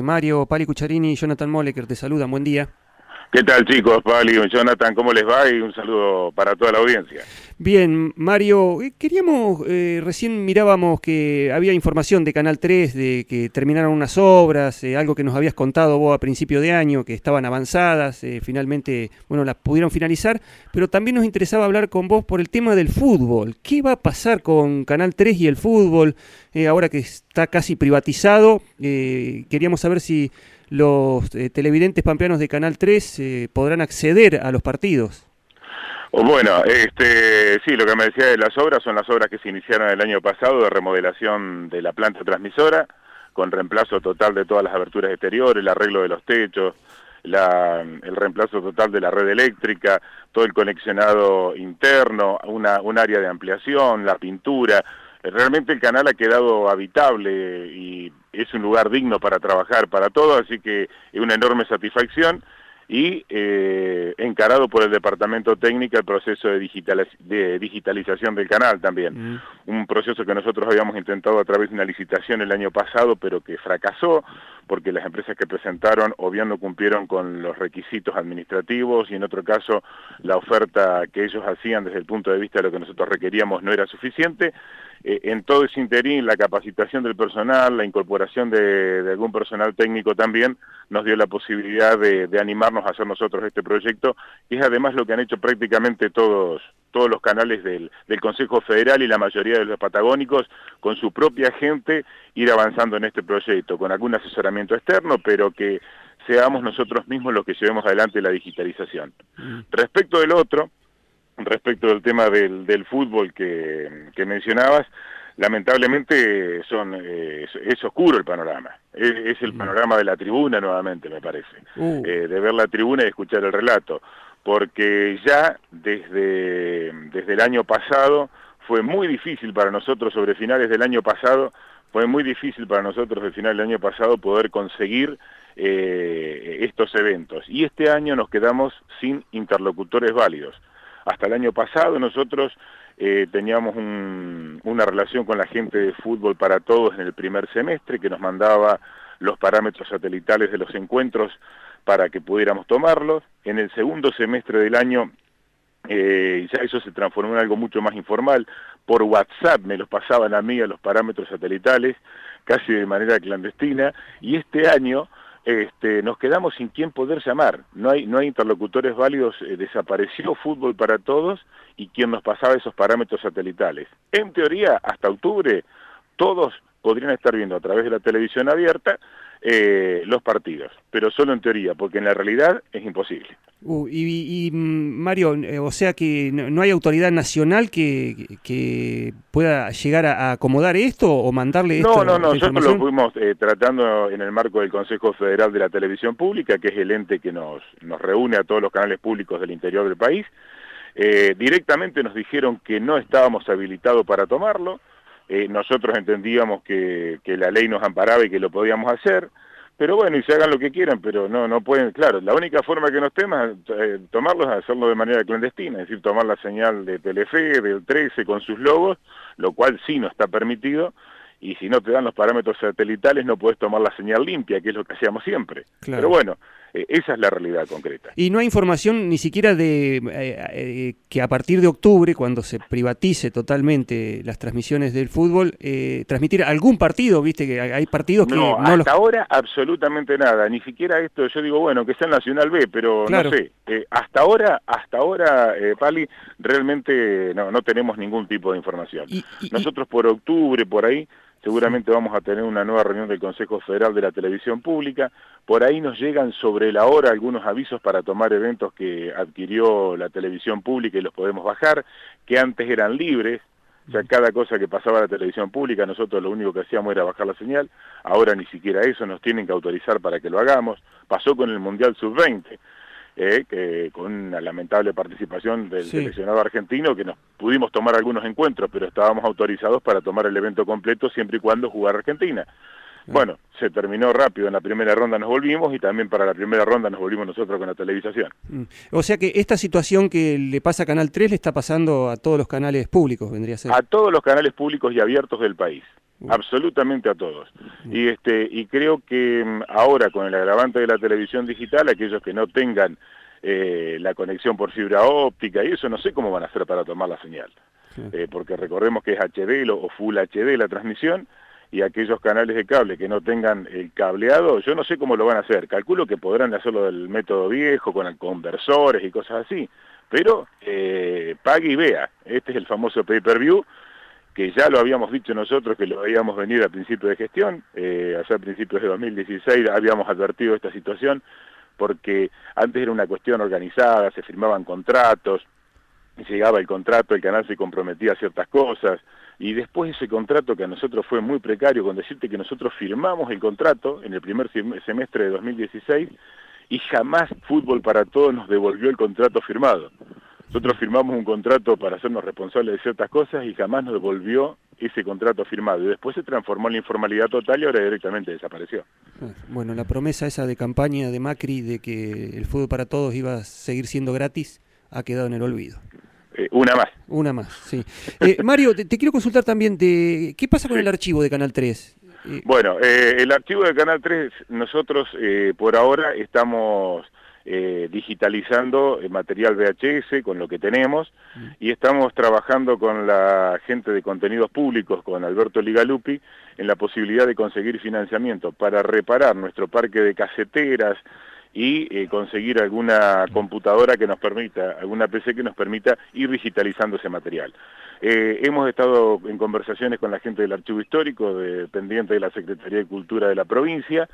Mario, Pali Cucharini y Jonathan Moleker te saludan. Buen día. ¿Qué tal chicos? Pali, Jonathan, ¿cómo les va? Y un saludo para toda la audiencia. Bien, Mario, eh, queríamos, eh, recién mirábamos que había información de Canal 3 de que terminaron unas obras, eh, algo que nos habías contado vos a principio de año, que estaban avanzadas, finalmente, bueno, las pudieron finalizar, pero también nos interesaba hablar con vos por el tema del fútbol. ¿Qué va a pasar con Canal 3 y el fútbol ahora que está casi privatizado? queríamos saber si los eh, televidentes pampeanos de Canal 3 eh, podrán acceder a los partidos. Bueno, este, sí, lo que me decía de las obras son las obras que se iniciaron el año pasado de remodelación de la planta transmisora, con reemplazo total de todas las aberturas exteriores, el arreglo de los techos, el reemplazo total de la red eléctrica, todo el conexionado interno, una, un área de ampliación, la pintura, realmente el canal ha quedado habitable y es un lugar digno para trabajar para todos, así que es una enorme satisfacción y eh, encarado por el Departamento Técnico el proceso de, de digitalización del canal también. Mm. Un proceso que nosotros habíamos intentado a través de una licitación el año pasado, pero que fracasó porque las empresas que presentaron o bien no cumplieron con los requisitos administrativos y en otro caso la oferta que ellos hacían desde el punto de vista de lo que nosotros requeríamos no era suficiente. Eh, en todo ese interín, la capacitación del personal, la incorporación de, algún personal técnico también, nos dio la posibilidad de, animarnos a hacer nosotros este proyecto, y es además lo que han hecho prácticamente todos, todos los canales del, del Consejo Federal y la mayoría de los patagónicos, con su propia gente, ir avanzando en este proyecto, con algún asesoramiento externo, pero que seamos nosotros mismos los que llevemos adelante la digitalización. Mm. Respecto del otro, respecto del tema del, del fútbol que, que, mencionabas, lamentablemente son eh, es, oscuro el panorama. Es, el mm. panorama de la tribuna nuevamente, me parece. Uh. Eh, de ver la tribuna y escuchar el relato. Porque ya desde, desde el año pasado fue muy difícil para nosotros, sobre finales del año pasado, fue muy difícil para nosotros el final del año pasado poder conseguir eh, estos eventos. Y este año nos quedamos sin interlocutores válidos. Hasta el año pasado nosotros eh, teníamos una relación con la gente de Fútbol para Todos en el primer semestre que nos mandaba los parámetros satelitales de los encuentros para que pudiéramos tomarlos. En el segundo semestre del año eh, ya eso se transformó en algo mucho más informal. Por WhatsApp me los pasaban a mí a los parámetros satelitales, casi de manera clandestina, y este año este, nos quedamos sin quién poder llamar. No hay, no hay interlocutores válidos, eh, desapareció fútbol para todos y quien nos pasaba esos parámetros satelitales. En teoría, hasta octubre, todos podrían estar viendo a través de la televisión abierta eh, los partidos, pero solo en teoría, porque en la realidad es imposible. Uh, y, mm, Mario, eh, o sea que no, hay autoridad nacional que, que pueda llegar a, acomodar esto o mandarle esto. No, no, no, nosotros lo fuimos eh, tratando en el marco del Consejo Federal de la Televisión Pública, que es el ente que nos, nos reúne a todos los canales públicos del interior del país. directamente nos dijeron que no estábamos habilitados para tomarlo, eh, nosotros entendíamos que, que, la ley nos amparaba y que lo podíamos hacer, pero bueno, y se hagan lo que quieran, pero no no pueden, claro, la única forma que nos temas eh, tomarlos hacerlo de manera clandestina, es decir, tomar la señal de Telefe, del 13 con sus logos, lo cual sí no está permitido, y si no te dan los parámetros satelitales no puedes tomar la señal limpia, que es lo que hacíamos siempre. Pero bueno, eh, esa es la realidad concreta. Y no hay información ni siquiera de eh, eh, que a partir de octubre, cuando se privatice totalmente las transmisiones del fútbol, transmitir algún partido, viste que hay partidos que... No, hasta ahora absolutamente nada, ni siquiera esto, yo digo, bueno, que sea Nacional B, pero no sé, hasta ahora, hasta ahora, Pali, realmente no, no tenemos ningún tipo de información. Nosotros por octubre, por ahí, seguramente vamos a tener una nueva reunión del Consejo Federal de la Televisión Pública, por ahí nos llegan sobre la hora algunos avisos para tomar eventos que adquirió la televisión pública y los podemos bajar, que antes eran libres, o sea, cada cosa que pasaba a la televisión pública, nosotros lo único que hacíamos era bajar la señal, ahora ni siquiera eso nos tienen que autorizar para que lo hagamos, pasó con el Mundial Sub-20, eh, que con una lamentable participación del seleccionado argentino, que nos pudimos tomar algunos encuentros, pero estábamos autorizados para tomar el evento completo siempre y cuando jugara Argentina. Bueno, se terminó rápido, en la primera ronda nos volvimos y también para la primera ronda nos volvimos nosotros con la televisación. Mm. O sea que esta situación que le pasa a Canal 3 le está pasando a todos los canales públicos, vendría a ser. A todos los canales públicos y abiertos del país. Absolutamente a todos. Y este y creo que mm, ahora con el agravante de la televisión digital, aquellos que no tengan eh, la conexión por fibra óptica y eso no sé cómo van a hacer para tomar la señal. Eh, porque recordemos que es HD o Full HD la transmisión y aquellos canales de cable que no tengan el cableado, yo no sé cómo lo van a hacer. Calculo que podrán hacerlo del método viejo, con conversores y cosas así. Pero eh, pague y vea. Este es el famoso pay-per-view, que ya lo habíamos dicho nosotros, que lo veíamos venir a principio de gestión. Eh, allá a principios de 2016 habíamos advertido esta situación porque antes era una cuestión organizada, se firmaban contratos, llegaba el contrato, el canal se comprometía a ciertas cosas, y después ese contrato que a nosotros fue muy precario, con decirte que nosotros firmamos el contrato en el primer semestre de 2016 y jamás Fútbol para Todos nos devolvió el contrato firmado. Nosotros firmamos un contrato para hacernos responsables de ciertas cosas y jamás nos devolvió ese contrato firmado. Y después se transformó en la informalidad total y ahora directamente desapareció. Bueno, la promesa esa de campaña de Macri de que el fútbol para todos iba a seguir siendo gratis ha quedado en el olvido. Eh, una más. Una más, sí. Eh, Mario, te, quiero consultar también de qué pasa con el archivo de Canal 3. Eh, bueno, el archivo de Canal 3, nosotros por ahora estamos eh, digitalizando material VHS con lo que tenemos y estamos trabajando con la gente de contenidos públicos, con Alberto Ligalupi, en la posibilidad de conseguir financiamiento para reparar nuestro parque de caseteras y eh, conseguir alguna computadora que nos permita, alguna PC que nos permita ir digitalizando ese material. Eh, hemos estado en conversaciones con la gente del Archivo Histórico, dependiente de la Secretaría de Cultura de la provincia,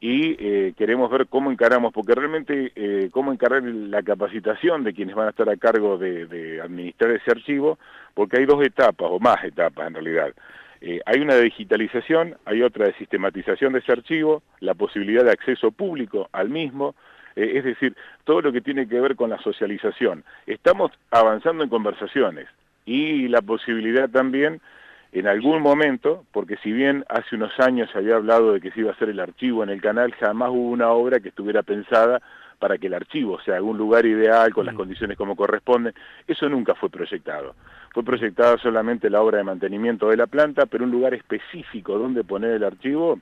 y eh, queremos ver cómo encaramos, porque realmente eh, cómo encarar la capacitación de quienes van a estar a cargo de, administrar ese archivo, porque hay dos etapas, o más etapas en realidad. Eh, hay una de digitalización, hay otra de sistematización de ese archivo, la posibilidad de acceso público al mismo, es decir, todo lo que tiene que ver con la socialización. Estamos avanzando en conversaciones y la posibilidad también en algún momento, porque si bien hace unos años se había hablado de que se iba a hacer el archivo en el canal, jamás hubo una obra que estuviera pensada para que el archivo sea algún lugar ideal, con las mm. condiciones como corresponden. Eso nunca fue proyectado. Fue proyectada solamente la obra de mantenimiento de la planta, pero un lugar específico donde poner el archivo,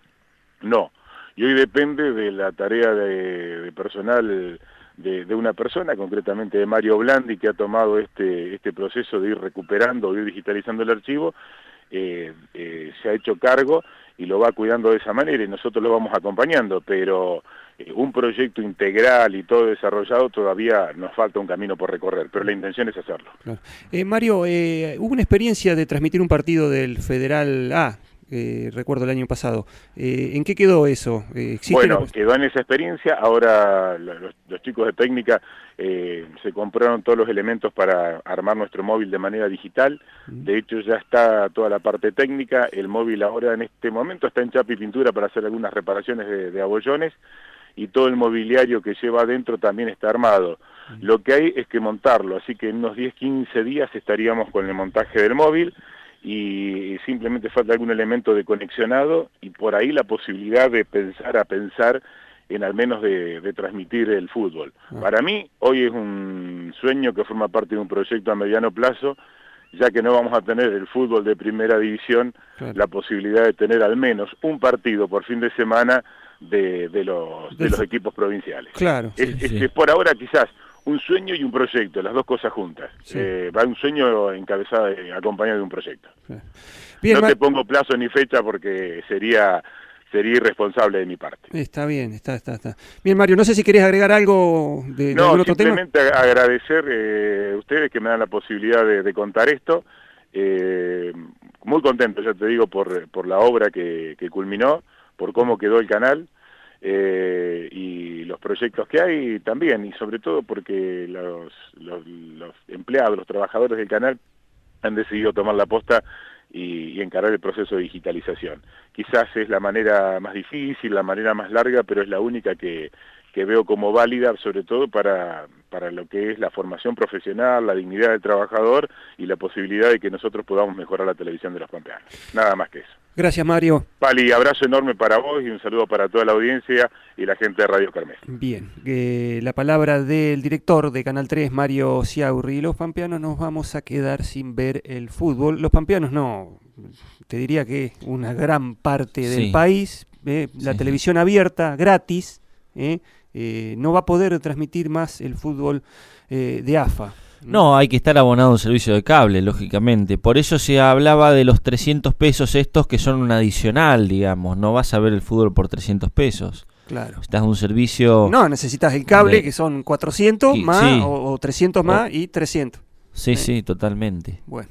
no. Y hoy depende de la tarea de, personal de, una persona, concretamente de Mario Blandi, que ha tomado este, este proceso de ir recuperando, de ir digitalizando el archivo, eh, eh, se ha hecho cargo y lo va cuidando de esa manera y nosotros lo vamos acompañando, pero eh, un proyecto integral y todo desarrollado todavía nos falta un camino por recorrer, pero la intención es hacerlo. Mario, hubo una experiencia de transmitir un partido del Federal A, recuerdo el año pasado. ¿En qué quedó eso? bueno, quedó en esa experiencia. Ahora los, chicos de técnica eh, se compraron todos los elementos para armar nuestro móvil de manera digital. De hecho, ya está toda la parte técnica. El móvil ahora en este momento está en chapa y pintura para hacer algunas reparaciones de, abollones y todo el mobiliario que lleva adentro también está armado. Lo que hay es que montarlo, así que en unos 10, 15 días estaríamos con el montaje del móvil y simplemente falta algún elemento de conexionado y por ahí la posibilidad de pensar a pensar en al menos de, transmitir el fútbol. Ah. Para mí, hoy es un sueño que forma parte de un proyecto a mediano plazo, ya que no vamos a tener el fútbol de primera división, la posibilidad de tener al menos un partido por fin de semana de, los, de los equipos provinciales. Claro. es, por ahora quizás un sueño y un proyecto, las dos cosas juntas. Eh, va un sueño encabezado, acompañado de un proyecto. no te pongo plazo ni fecha porque sería sería irresponsable de mi parte. Está bien, está, está, está. Bien, Mario, no sé si querés agregar algo de, no, otro simplemente agradecer eh, a ustedes que me dan la posibilidad de, contar esto. Eh, muy contento, ya te digo, por, por la obra que, culminó, por cómo quedó el canal eh, y los proyectos que hay también, y sobre todo porque los, empleados, los trabajadores del canal han decidido tomar la posta y, encarar el proceso de digitalización. Quizás es la manera más difícil, la manera más larga, pero es la única que, que veo como válida, sobre todo para, para lo que es la formación profesional, la dignidad del trabajador y la posibilidad de que nosotros podamos mejorar la televisión de los pampeanos. Nada más que eso. Gracias, Mario. Pali, abrazo enorme para vos y un saludo para toda la audiencia y la gente de Radio Carmes. Bien, eh, la palabra del director de Canal 3, Mario Ciaurri. Los pampeanos nos vamos a quedar sin ver el fútbol. Los pampeanos no, te diría que una gran parte del país, eh, la televisión abierta, gratis, eh, no va a poder transmitir más el fútbol de AFA. No, hay que estar abonado a un servicio de cable, lógicamente. Por eso se hablaba de los 300 pesos estos que son un adicional, digamos. No vas a ver el fútbol por 300 pesos. Claro. Estás un servicio... No, necesitas el cable, que son 400 más o, 300 más y 300. Sí, sí, totalmente. Bueno.